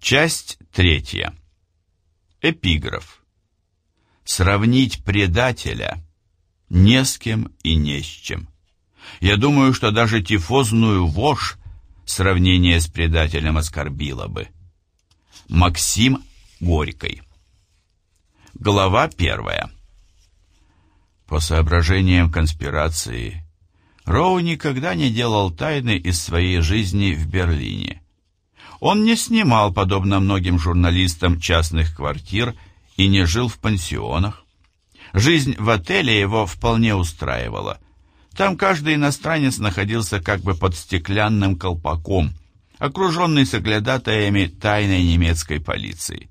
Часть третья. Эпиграф. Сравнить предателя не с кем и не с чем. Я думаю, что даже тифозную вошь сравнение с предателем оскорбило бы. Максим Горький. Глава первая. По соображениям конспирации, Роу никогда не делал тайны из своей жизни в Берлине. Он не снимал, подобно многим журналистам, частных квартир и не жил в пансионах. Жизнь в отеле его вполне устраивала. Там каждый иностранец находился как бы под стеклянным колпаком, окруженный соглядатаями тайной немецкой полиции.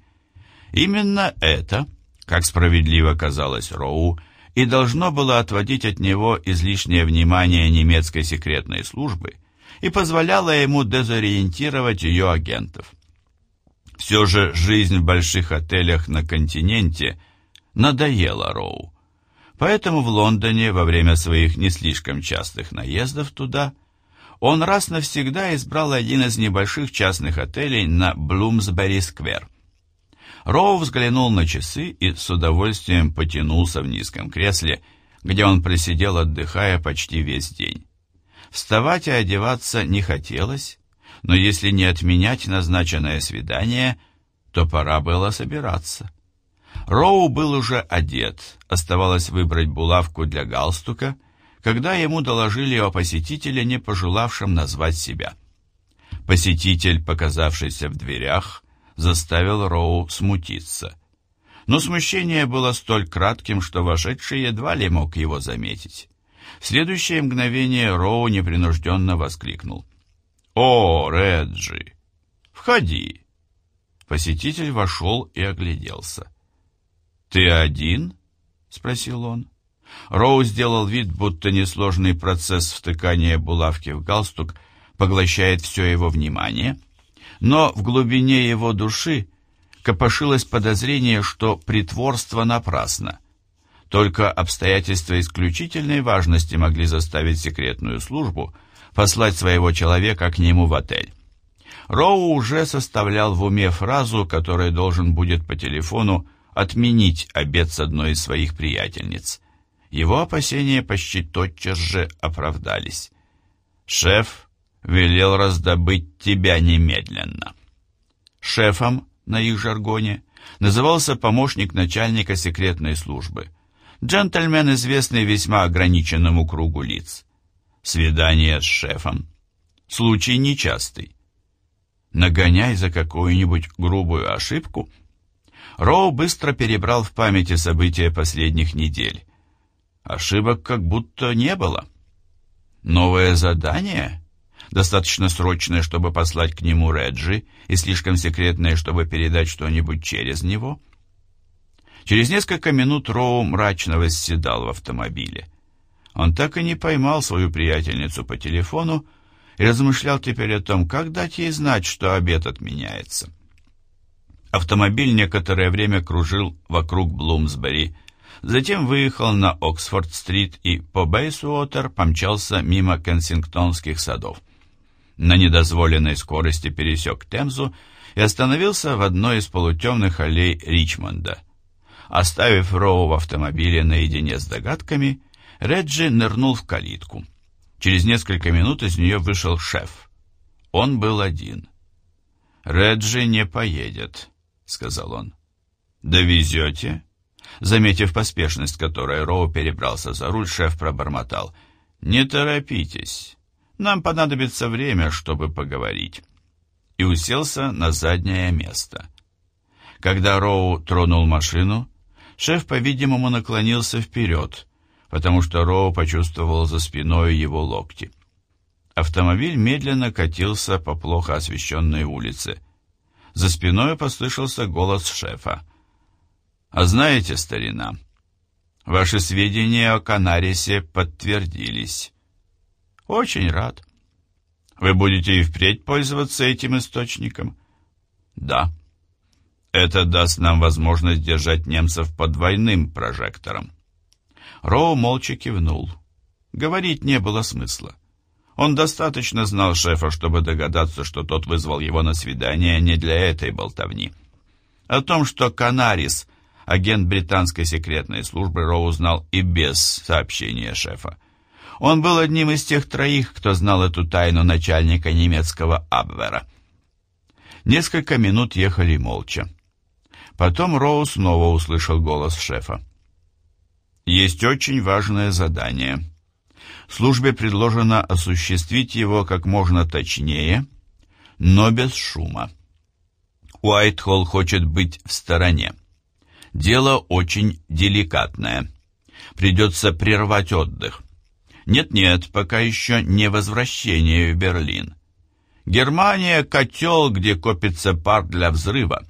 Именно это – как справедливо казалось Роу, и должно было отводить от него излишнее внимание немецкой секретной службы и позволяло ему дезориентировать ее агентов. Все же жизнь в больших отелях на континенте надоела Роу. Поэтому в Лондоне во время своих не слишком частых наездов туда он раз навсегда избрал один из небольших частных отелей на Блумсбери-сквер – Роу взглянул на часы и с удовольствием потянулся в низком кресле, где он просидел, отдыхая почти весь день. Вставать и одеваться не хотелось, но если не отменять назначенное свидание, то пора было собираться. Роу был уже одет, оставалось выбрать булавку для галстука, когда ему доложили о посетителе, не пожелавшем назвать себя. Посетитель, показавшийся в дверях, заставил Роу смутиться. Но смущение было столь кратким, что вошедший едва ли мог его заметить. Следующее мгновение Роу непринужденно воскликнул. «О, Реджи! Входи!» Посетитель вошел и огляделся. «Ты один?» — спросил он. Роу сделал вид, будто несложный процесс втыкания булавки в галстук поглощает все его внимание — но в глубине его души копошилось подозрение, что притворство напрасно. Только обстоятельства исключительной важности могли заставить секретную службу послать своего человека к нему в отель. Роу уже составлял в уме фразу, которая должен будет по телефону отменить обед с одной из своих приятельниц. Его опасения почти тотчас же оправдались. «Шеф велел раздобыть тебя немедленно. Шефом на их жаргоне назывался помощник начальника секретной службы. Джентльмен, известный весьма ограниченному кругу лиц. Свидание с шефом. Случай нечастый. Нагоняй за какую-нибудь грубую ошибку. Роу быстро перебрал в памяти события последних недель. Ошибок как будто не было. Новое задание? достаточно срочное, чтобы послать к нему Реджи, и слишком секретное, чтобы передать что-нибудь через него? Через несколько минут Роу мрачно восседал в автомобиле. Он так и не поймал свою приятельницу по телефону и размышлял теперь о том, как дать ей знать, что обед отменяется. Автомобиль некоторое время кружил вокруг Блумсбери, затем выехал на Оксфорд-стрит и по Бейсуотер помчался мимо Кенсингтонских садов на недозволенной скорости пересек Темзу и остановился в одной из полутемных аллей Ричмонда. Оставив Роу в автомобиле наедине с догадками, Реджи нырнул в калитку. Через несколько минут из нее вышел шеф. Он был один. «Реджи не поедет», — сказал он. «Довезете?» Заметив поспешность, которой Роу перебрался за руль, шеф пробормотал. «Не торопитесь. Нам понадобится время, чтобы поговорить». И уселся на заднее место. Когда Роу тронул машину, шеф, по-видимому, наклонился вперед, потому что Роу почувствовал за спиной его локти. Автомобиль медленно катился по плохо освещенной улице. За спиной послышался голос шефа. «А знаете, старина, ваши сведения о Канарисе подтвердились». Очень рад. Вы будете и впредь пользоваться этим источником? Да. Это даст нам возможность держать немцев под двойным прожектором. Роу молча кивнул. Говорить не было смысла. Он достаточно знал шефа, чтобы догадаться, что тот вызвал его на свидание не для этой болтовни. О том, что Канарис, агент британской секретной службы, Роу знал и без сообщения шефа. Он был одним из тех троих, кто знал эту тайну начальника немецкого Абвера. Несколько минут ехали молча. Потом Роу снова услышал голос шефа. «Есть очень важное задание. Службе предложено осуществить его как можно точнее, но без шума. Уайтхолл хочет быть в стороне. Дело очень деликатное. Придется прервать отдых. Нет-нет, пока еще не возвращение в Берлин. Германия — котел, где копится пар для взрыва,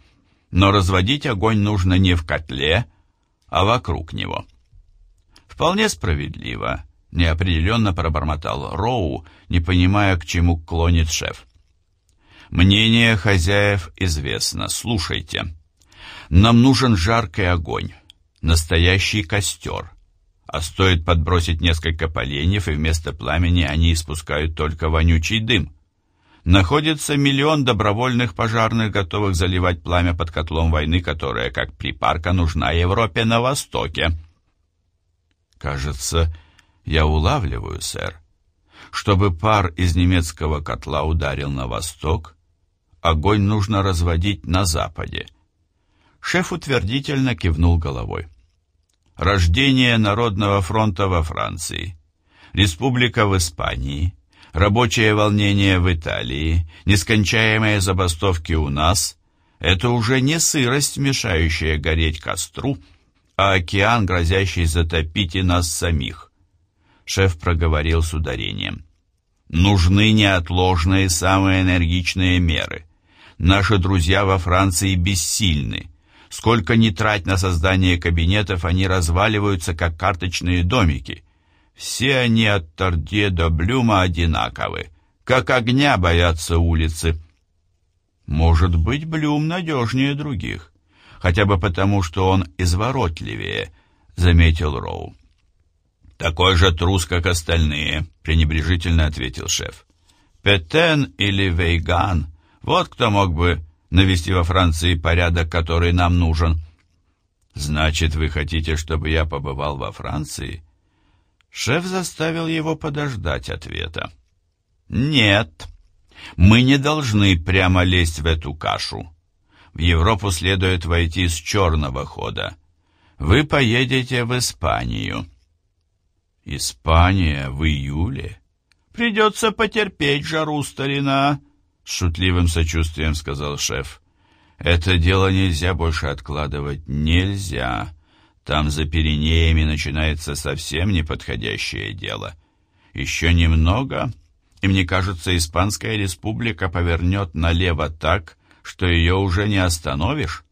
но разводить огонь нужно не в котле, а вокруг него. Вполне справедливо, неопределенно пробормотал Роу, не понимая, к чему клонит шеф. Мнение хозяев известно, слушайте. Нам нужен жаркий огонь, настоящий костер. А стоит подбросить несколько поленьев, и вместо пламени они испускают только вонючий дым. Находится миллион добровольных пожарных, готовых заливать пламя под котлом войны, которая, как припарка, нужна Европе на Востоке. Кажется, я улавливаю, сэр. Чтобы пар из немецкого котла ударил на восток, огонь нужно разводить на западе. Шеф утвердительно кивнул головой. Рождение Народного фронта во Франции, республика в Испании, рабочее волнение в Италии, нескончаемые забастовки у нас — это уже не сырость, мешающая гореть костру, а океан, грозящий затопить и нас самих. Шеф проговорил с ударением. Нужны неотложные, самые энергичные меры. Наши друзья во Франции бессильны. Сколько ни трать на создание кабинетов, они разваливаются, как карточные домики. Все они от Тордье до Блюма одинаковы. Как огня боятся улицы. Может быть, Блюм надежнее других. Хотя бы потому, что он изворотливее, заметил Роу. «Такой же трус, как остальные», — пренебрежительно ответил шеф. «Петен или Вейган, вот кто мог бы навести во Франции порядок, который нам нужен. Значит, вы хотите, чтобы я побывал во Франции? Шеф заставил его подождать ответа. Нет, мы не должны прямо лезть в эту кашу. В Европу следует войти с черного хода. Вы поедете в Испанию. Испания в июле? Придется потерпеть жару, старина с шутливым сочувствием сказал шеф. «Это дело нельзя больше откладывать. Нельзя. Там за Пиренеями начинается совсем неподходящее дело. Еще немного, и мне кажется, Испанская республика повернет налево так, что ее уже не остановишь.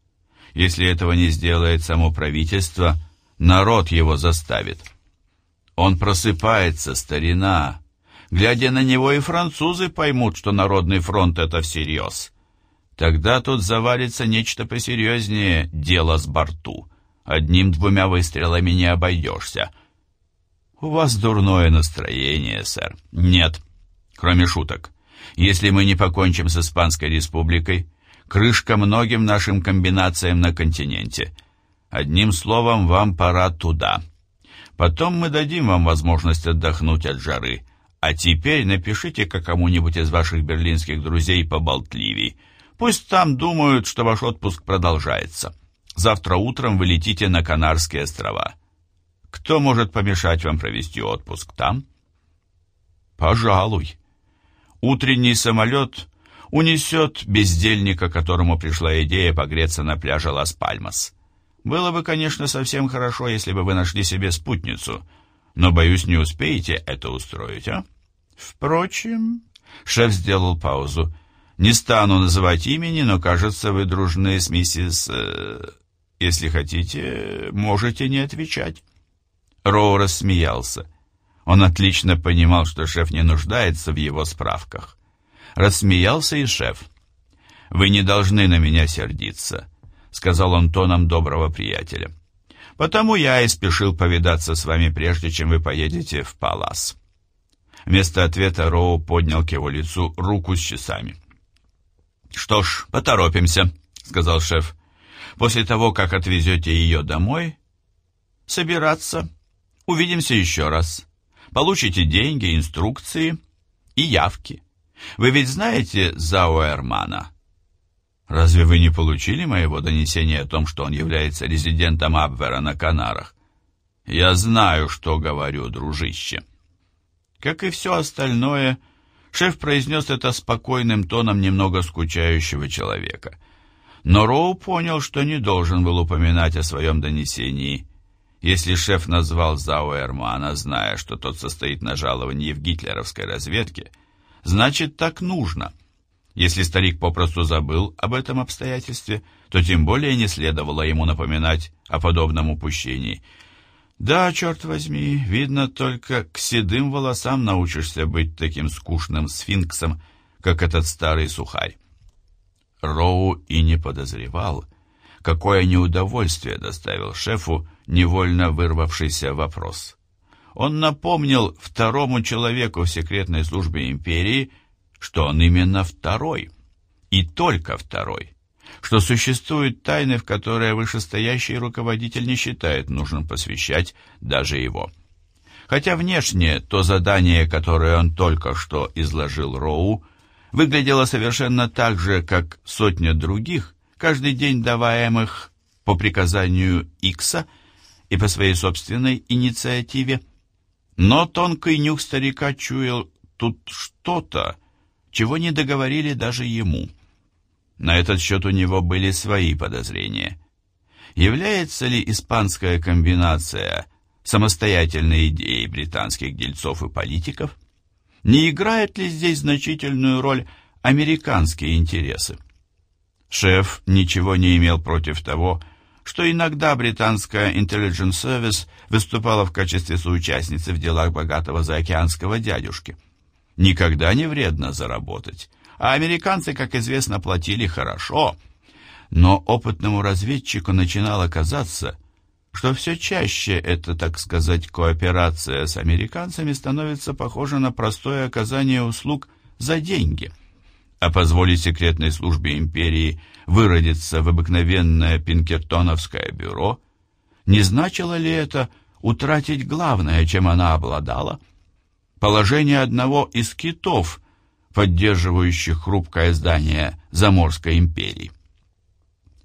Если этого не сделает само правительство, народ его заставит. Он просыпается, старина, Глядя на него, и французы поймут, что Народный фронт — это всерьез. Тогда тут завалится нечто посерьезнее дело с борту. Одним-двумя выстрелами не обойдешься. У вас дурное настроение, сэр. Нет, кроме шуток. Если мы не покончим с Испанской республикой, крышка многим нашим комбинациям на континенте. Одним словом, вам пора туда. Потом мы дадим вам возможность отдохнуть от жары — а теперь напишите-ка кому-нибудь из ваших берлинских друзей поболтливей. Пусть там думают, что ваш отпуск продолжается. Завтра утром вы летите на Канарские острова. Кто может помешать вам провести отпуск там? Пожалуй. Утренний самолет унесет бездельника, которому пришла идея погреться на пляже Лас-Пальмас. Было бы, конечно, совсем хорошо, если бы вы нашли себе спутницу — но, боюсь, не успеете это устроить, а? Впрочем, шеф сделал паузу. Не стану называть имени, но, кажется, вы дружны с миссис... Э, если хотите, можете не отвечать. Роу рассмеялся. Он отлично понимал, что шеф не нуждается в его справках. Рассмеялся и шеф. «Вы не должны на меня сердиться», — сказал он тоном доброго приятеля. Потому я и спешил повидаться с вами, прежде чем вы поедете в Палас. Вместо ответа Роу поднял к его лицу руку с часами. «Что ж, поторопимся», — сказал шеф. «После того, как отвезете ее домой, собираться. Увидимся еще раз. Получите деньги, инструкции и явки. Вы ведь знаете Зауэрмана?» «Разве вы не получили моего донесения о том, что он является резидентом Абвера на Канарах?» «Я знаю, что говорю, дружище». Как и все остальное, шеф произнес это спокойным тоном немного скучающего человека. Но Роу понял, что не должен был упоминать о своем донесении. Если шеф назвал Зауэрмана, зная, что тот состоит на жаловании в гитлеровской разведке, значит, так нужно. Если старик попросту забыл об этом обстоятельстве, то тем более не следовало ему напоминать о подобном упущении – да, черт возьми, видно, только к седым волосам научишься быть таким скучным сфинксом, как этот старый сухарь. Роу и не подозревал, какое неудовольствие доставил шефу невольно вырвавшийся вопрос. Он напомнил второму человеку в секретной службе империи, что он именно второй, и только второй что существуют тайны, в которые вышестоящий руководитель не считает нужным посвящать даже его. Хотя внешне то задание, которое он только что изложил Роу, выглядело совершенно так же, как сотня других, каждый день даваемых по приказанию Икса и по своей собственной инициативе. Но тонкий нюх старика чуял тут что-то, чего не договорили даже ему. На этот счет у него были свои подозрения. Является ли испанская комбинация самостоятельной идеей британских дельцов и политиков? Не играют ли здесь значительную роль американские интересы? Шеф ничего не имел против того, что иногда британская Intelligence Service выступала в качестве соучастницы в делах богатого заокеанского дядюшки. Никогда не вредно заработать, а американцы, как известно, платили хорошо. Но опытному разведчику начинало казаться, что все чаще эта, так сказать, кооперация с американцами становится похожа на простое оказание услуг за деньги. А позволить секретной службе империи выродиться в обыкновенное пинкертоновское бюро, не значило ли это утратить главное, чем она обладала? Положение одного из китов – поддерживающих хрупкое здание Заморской империи.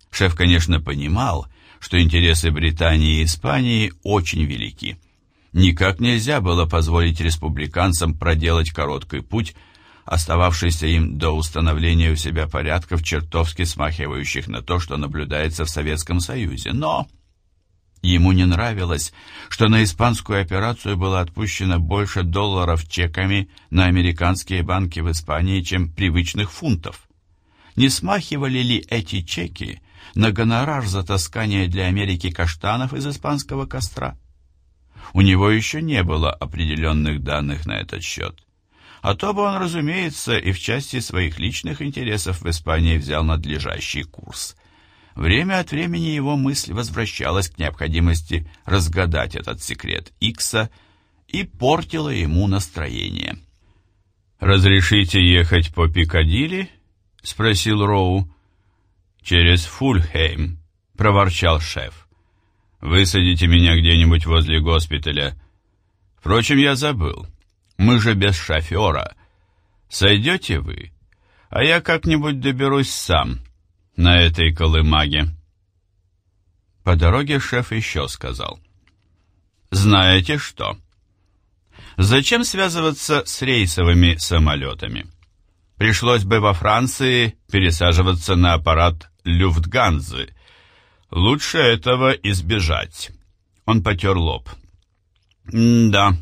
Шеф, конечно, понимал, что интересы Британии и Испании очень велики. Никак нельзя было позволить республиканцам проделать короткий путь, остававшийся им до установления у себя порядков, чертовски смахивающих на то, что наблюдается в Советском Союзе. Но Ему не нравилось, что на испанскую операцию было отпущено больше долларов чеками на американские банки в Испании, чем привычных фунтов. Не смахивали ли эти чеки на гонорар за таскание для Америки каштанов из испанского костра? У него еще не было определенных данных на этот счет. А то бы он, разумеется, и в части своих личных интересов в Испании взял надлежащий курс – Время от времени его мысль возвращалась к необходимости разгадать этот секрет Икса и портила ему настроение. «Разрешите ехать по Пикадилли?» — спросил Роу. «Через Фульхейм», — проворчал шеф. «Высадите меня где-нибудь возле госпиталя. Впрочем, я забыл. Мы же без шофера. Сойдете вы, а я как-нибудь доберусь сам» на этой колымаге. По дороге шеф еще сказал. Знаете что? Зачем связываться с рейсовыми самолетами? Пришлось бы во Франции пересаживаться на аппарат Люфтганзы. Лучше этого избежать. Он потер лоб. да,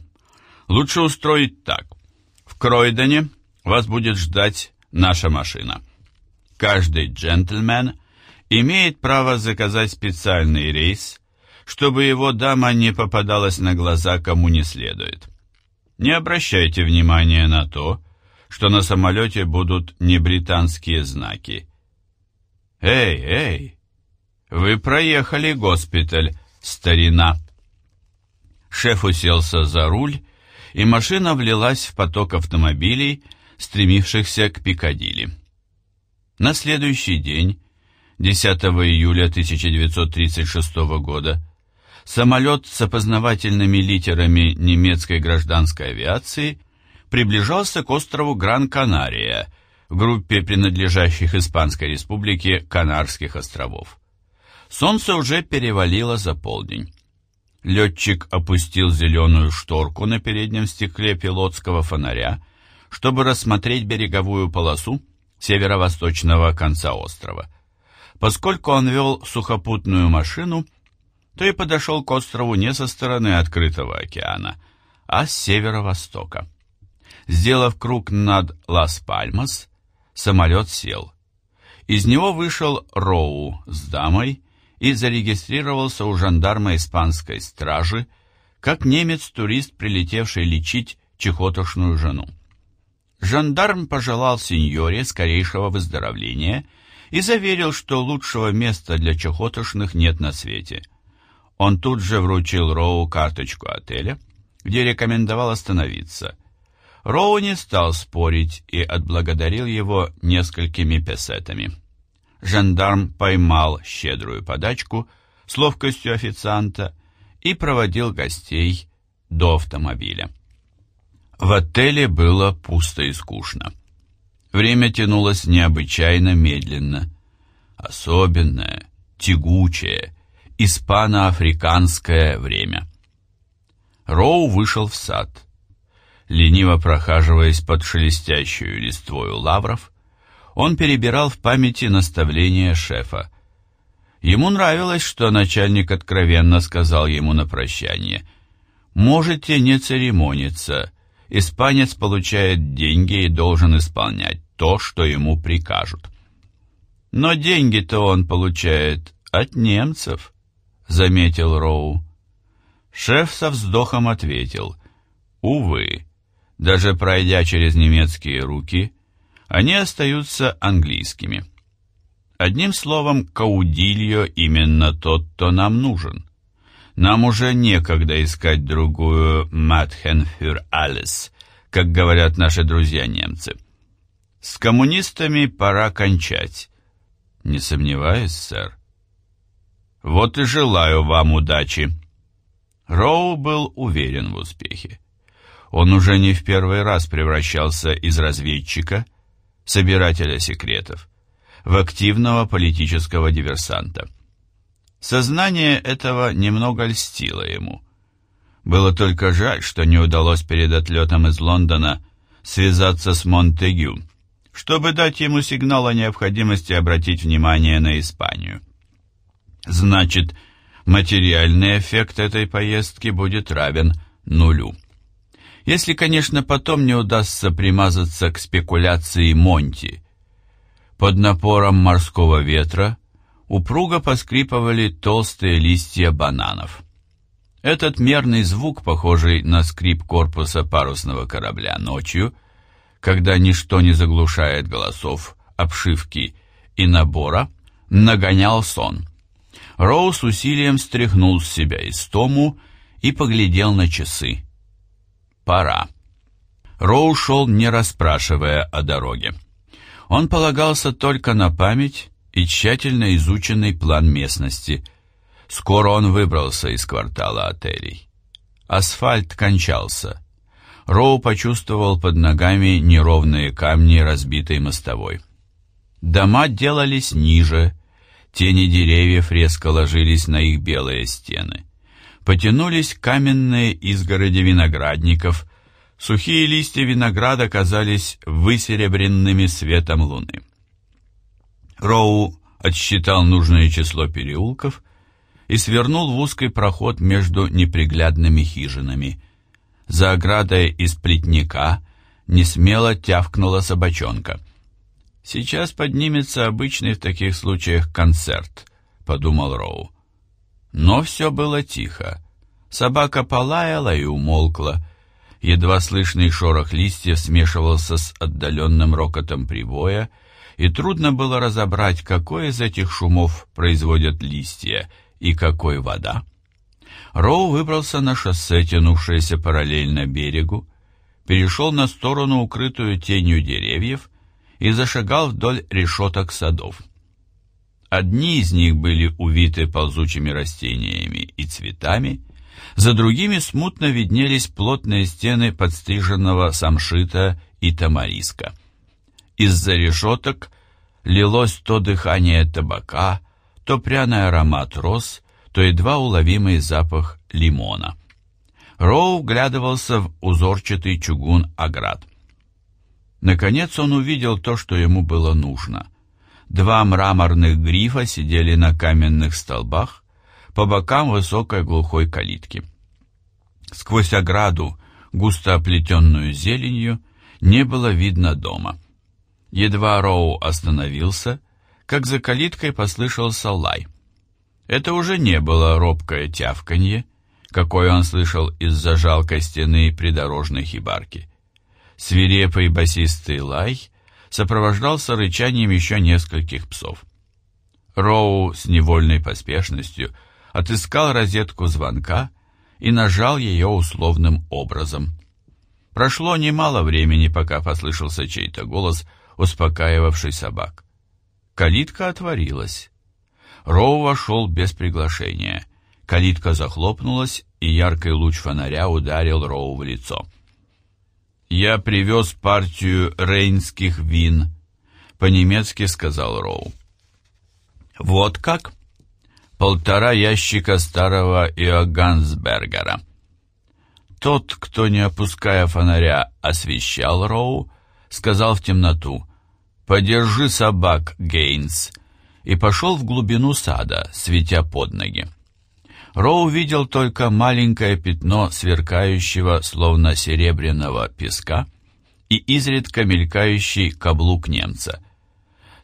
лучше устроить так. В Кройдене вас будет ждать наша машина. Каждый джентльмен имеет право заказать специальный рейс, чтобы его дама не попадалась на глаза кому не следует. Не обращайте внимания на то, что на самолете будут не британские знаки. «Эй, эй, вы проехали госпиталь, старина!» Шеф уселся за руль и машина влилась в поток автомобилей, стремившихся к Пикадилли. На следующий день, 10 июля 1936 года, самолет с опознавательными литерами немецкой гражданской авиации приближался к острову Гран-Канария группе принадлежащих Испанской республике Канарских островов. Солнце уже перевалило за полдень. Летчик опустил зеленую шторку на переднем стекле пилотского фонаря, чтобы рассмотреть береговую полосу северо-восточного конца острова. Поскольку он вел сухопутную машину, то и подошел к острову не со стороны открытого океана, а с северо-востока. Сделав круг над Лас-Пальмас, самолет сел. Из него вышел Роу с дамой и зарегистрировался у жандарма испанской стражи, как немец-турист, прилетевший лечить чехотошную жену. Жандарм пожелал сеньоре скорейшего выздоровления и заверил, что лучшего места для чехотошных нет на свете. Он тут же вручил Роу карточку отеля, где рекомендовал остановиться. Роу не стал спорить и отблагодарил его несколькими песетами. Жандарм поймал щедрую подачку с ловкостью официанта и проводил гостей до автомобиля. В отеле было пусто и скучно. Время тянулось необычайно медленно. Особенное, тягучее, испано-африканское время. Роу вышел в сад. Лениво прохаживаясь под шелестящую листвою лавров, он перебирал в памяти наставления шефа. Ему нравилось, что начальник откровенно сказал ему на прощание «Можете не церемониться, испанец получает деньги и должен исполнять то, что ему прикажут. Но деньги-то он получает от немцев, заметил Роу. Шеф со вздохом ответил, увы, даже пройдя через немецкие руки, они остаются английскими. Одним словом, Каудильо именно тот, кто нам нужен. Нам уже некогда искать другую «Матхен фюр alles», как говорят наши друзья-немцы. С коммунистами пора кончать. Не сомневаюсь, сэр. Вот и желаю вам удачи. Роу был уверен в успехе. Он уже не в первый раз превращался из разведчика, собирателя секретов, в активного политического диверсанта. Сознание этого немного льстило ему. Было только жаль, что не удалось перед отлетом из Лондона связаться с Монтегю, чтобы дать ему сигнал о необходимости обратить внимание на Испанию. Значит, материальный эффект этой поездки будет равен нулю. Если, конечно, потом не удастся примазаться к спекуляции Монти. Под напором морского ветра упруго поскрипывали толстые листья бананов. Этот мерный звук, похожий на скрип корпуса парусного корабля ночью, когда ничто не заглушает голосов, обшивки и набора, нагонял сон. Роу с усилием стряхнул с себя истому и поглядел на часы. Пора. Роу шел, не расспрашивая о дороге. Он полагался только на память и тщательно изученный план местности. Скоро он выбрался из квартала отелей. Асфальт кончался. Роу почувствовал под ногами неровные камни разбитой мостовой. Дома делались ниже, тени деревьев резко ложились на их белые стены. Потянулись каменные изгороди виноградников, сухие листья винограда казались высеребренными светом луны. Роу отсчитал нужное число переулков и свернул в узкий проход между неприглядными хижинами. За оградой из плетника несмело тявкнула собачонка. «Сейчас поднимется обычный в таких случаях концерт», — подумал Роу. Но все было тихо. Собака полаяла и умолкла. Едва слышный шорох листьев смешивался с отдаленным рокотом прибоя, и трудно было разобрать, какой из этих шумов производят листья и какой вода. Роу выбрался на шоссе, тянувшееся параллельно берегу, перешел на сторону, укрытую тенью деревьев, и зашагал вдоль решеток садов. Одни из них были увиты ползучими растениями и цветами, за другими смутно виднелись плотные стены подстриженного самшита и тамариска. Из-за решеток лилось то дыхание табака, то пряный аромат роз, то едва уловимый запах лимона. Роу вглядывался в узорчатый чугун оград. Наконец он увидел то, что ему было нужно. Два мраморных грифа сидели на каменных столбах, по бокам высокой глухой калитки. Сквозь ограду, густо оплетенную зеленью, не было видно дома. Едва Роу остановился, как за калиткой послышался лай. Это уже не было робкое тявканье, какое он слышал из-за жалкой стены придорожной хибарки. Свирепый басистый лай сопровождался рычанием еще нескольких псов. Роу с невольной поспешностью отыскал розетку звонка и нажал ее условным образом. Прошло немало времени, пока послышался чей-то голос, успокаивавший собак. Калитка отворилась. Роу вошел без приглашения. Калитка захлопнулась, и яркий луч фонаря ударил Роу в лицо. «Я привез партию рейнских вин», — по-немецки сказал Роу. «Вот как?» «Полтора ящика старого Иогансбергера». Тот, кто, не опуская фонаря, освещал Роу, сказал в темноту «Подержи собак, Гейнс», и пошел в глубину сада, светя под ноги. Роу видел только маленькое пятно сверкающего, словно серебряного песка, и изредка мелькающий каблук немца.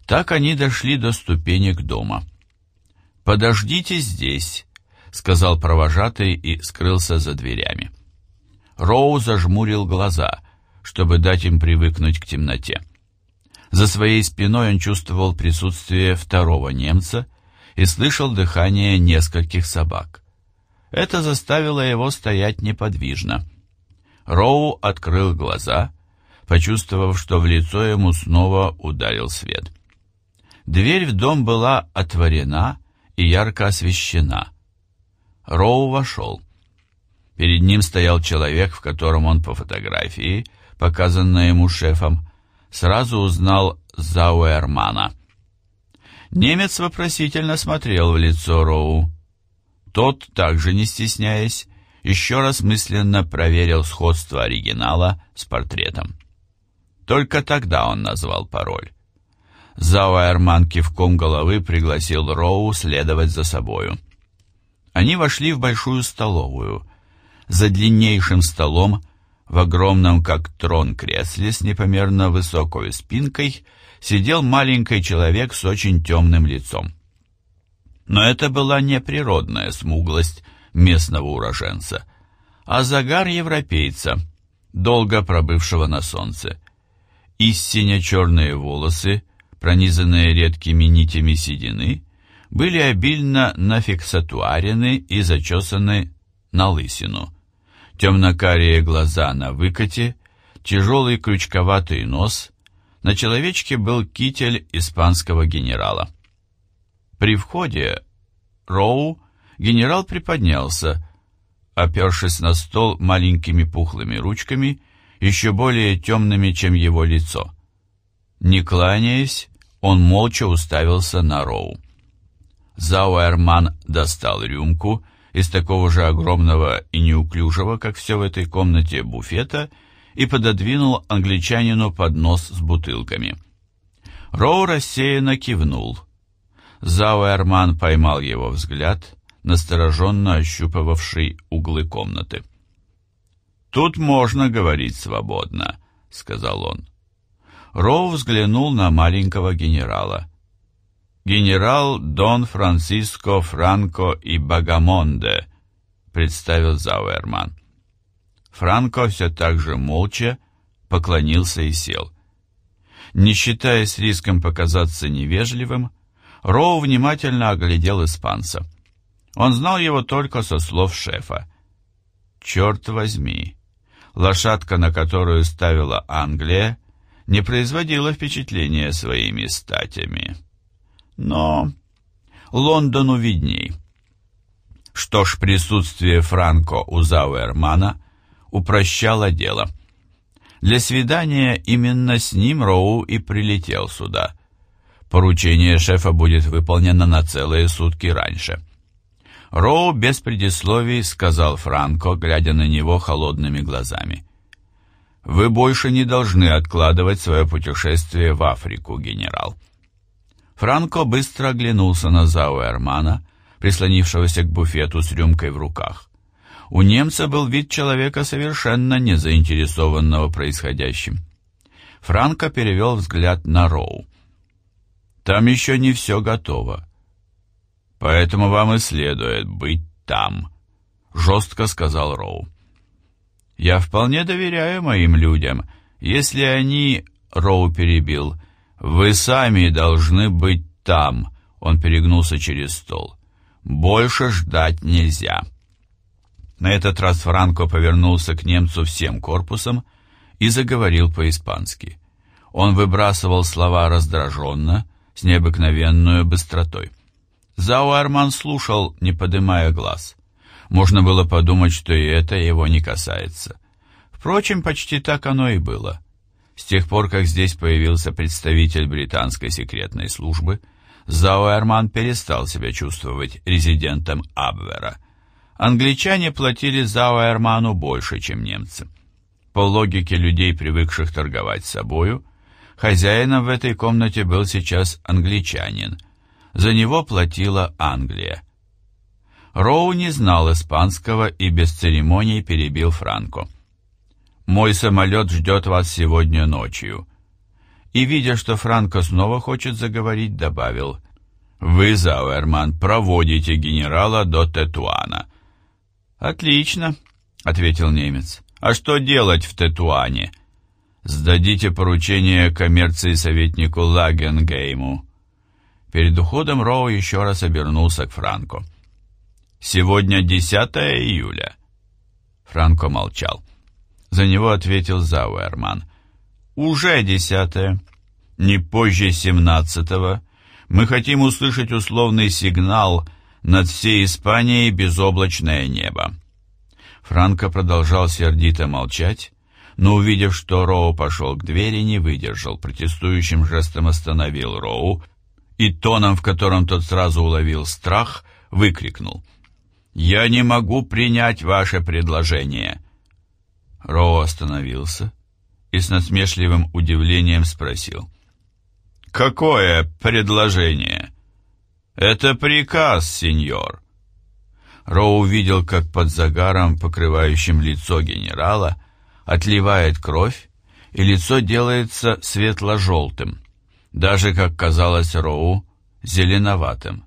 Так они дошли до ступенек дома. «Подождите здесь», — сказал провожатый и скрылся за дверями. Роу зажмурил глаза, чтобы дать им привыкнуть к темноте. За своей спиной он чувствовал присутствие второго немца и слышал дыхание нескольких собак. Это заставило его стоять неподвижно. Роу открыл глаза, почувствовав, что в лицо ему снова ударил свет. Дверь в дом была отворена и ярко освещена. Роу вошел. Перед ним стоял человек, в котором он по фотографии, показанной ему шефом, сразу узнал Зауэрмана. Немец вопросительно смотрел в лицо Роу. Тот, также не стесняясь, еще раз мысленно проверил сходство оригинала с портретом. Только тогда он назвал пароль. Зауэрман кивком головы пригласил Роу следовать за собою. Они вошли в большую столовую. За длиннейшим столом в огромном, как трон, кресле с непомерно высокой спинкой сидел маленький человек с очень темным лицом. Но это была не природная смуглость местного уроженца, а загар европейца, долго пробывшего на солнце. Истинно черные волосы, пронизанные редкими нитями седины, были обильно нафиксатуарены и зачесаны на лысину – темно-карие глаза на выкате, тяжелый крючковатый нос, на человечке был китель испанского генерала. При входе Роу генерал приподнялся, опершись на стол маленькими пухлыми ручками, еще более темными, чем его лицо. Не кланяясь, он молча уставился на Роу. Зауэрман достал рюмку из такого же огромного и неуклюжего, как все в этой комнате, буфета и пододвинул англичанину поднос с бутылками. Роу рассеянно кивнул. Зауэрман поймал его взгляд, настороженно ощупывавший углы комнаты. «Тут можно говорить свободно», — сказал он. Роу взглянул на маленького генерала генерал Дон Франциско Франко и Багамонде», — представил Зауэрман. Франко все так же молча поклонился и сел. Не считаясь риском показаться невежливым, Роу внимательно оглядел испанца. Он знал его только со слов шефа. Черт возьми, лошадка, на которую ставила Англия, не производила впечатления своими статями. Но Лондону видней. Что ж, присутствие Франко у Зауэрмана упрощало дело. Для свидания именно с ним Роу и прилетел сюда. Поручение шефа будет выполнено на целые сутки раньше. Роу без предисловий сказал Франко, глядя на него холодными глазами. «Вы больше не должны откладывать свое путешествие в Африку, генерал». Франко быстро оглянулся на Зауэрмана, прислонившегося к буфету с рюмкой в руках. У немца был вид человека совершенно не заинтересованного происходящим. Франко перевел взгляд на Роу. «Там еще не все готово. Поэтому вам и следует быть там», — жестко сказал Роу. «Я вполне доверяю моим людям. Если они...» — Роу перебил. «Вы сами должны быть там», — он перегнулся через стол. «Больше ждать нельзя». На этот раз Франко повернулся к немцу всем корпусом и заговорил по-испански. Он выбрасывал слова раздраженно, с необыкновенной быстротой. Зауэрман слушал, не подымая глаз. Можно было подумать, что и это его не касается. Впрочем, почти так оно и было. С тех пор, как здесь появился представитель британской секретной службы, Зауэрман перестал себя чувствовать резидентом Абвера. Англичане платили Зауэрману больше, чем немцы. По логике людей, привыкших торговать собою, хозяином в этой комнате был сейчас англичанин. За него платила Англия. Роу не знал испанского и без церемоний перебил Франко. «Мой самолет ждет вас сегодня ночью». И, видя, что Франко снова хочет заговорить, добавил, «Вы, Зауэрман, проводите генерала до Тетуана». «Отлично», — ответил немец. «А что делать в Тетуане?» «Сдадите поручение коммерции советнику Лагенгейму». Перед уходом Роу еще раз обернулся к Франко. «Сегодня 10 июля». Франко молчал. За него ответил Зауэрман. «Уже десятое. Не позже семнадцатого. Мы хотим услышать условный сигнал над всей Испанией безоблачное небо». Франко продолжал сердито молчать, но, увидев, что Роу пошел к двери, не выдержал, протестующим жестом остановил Роу и тоном, в котором тот сразу уловил страх, выкрикнул. «Я не могу принять ваше предложение!» Роу остановился и с насмешливым удивлением спросил. «Какое предложение?» «Это приказ, сеньор». Роу увидел, как под загаром, покрывающим лицо генерала, отливает кровь, и лицо делается светло-желтым, даже, как казалось Роу, зеленоватым.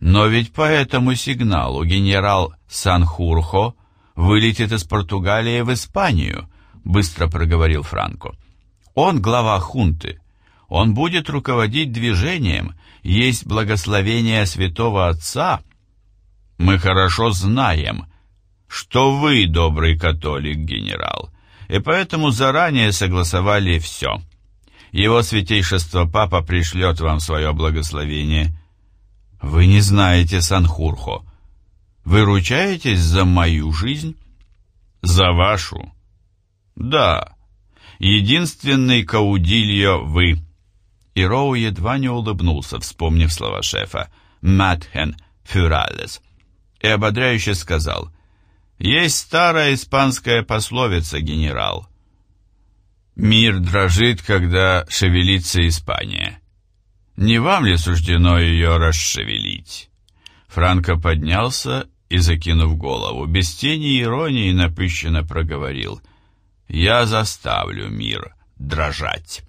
Но ведь по этому сигналу генерал Санхурхо вылетит из Португалии в Испанию, быстро проговорил Франко. Он глава хунты. Он будет руководить движением, есть благословение святого отца. Мы хорошо знаем, что вы добрый католик, генерал, и поэтому заранее согласовали все. Его святейшество Папа пришлет вам свое благословение. Вы не знаете Санхурхо. Вы ручаетесь за мою жизнь? За вашу? Да. Единственный каудильо вы. И Роу едва не улыбнулся, вспомнив слова шефа. «Матхен фюралес». И ободряюще сказал. «Есть старая испанская пословица, генерал. Мир дрожит, когда шевелится Испания. Не вам ли суждено ее расшевелить?» Франко поднялся и, закинув голову, без тени иронии напыщенно проговорил. «Я заставлю мир дрожать».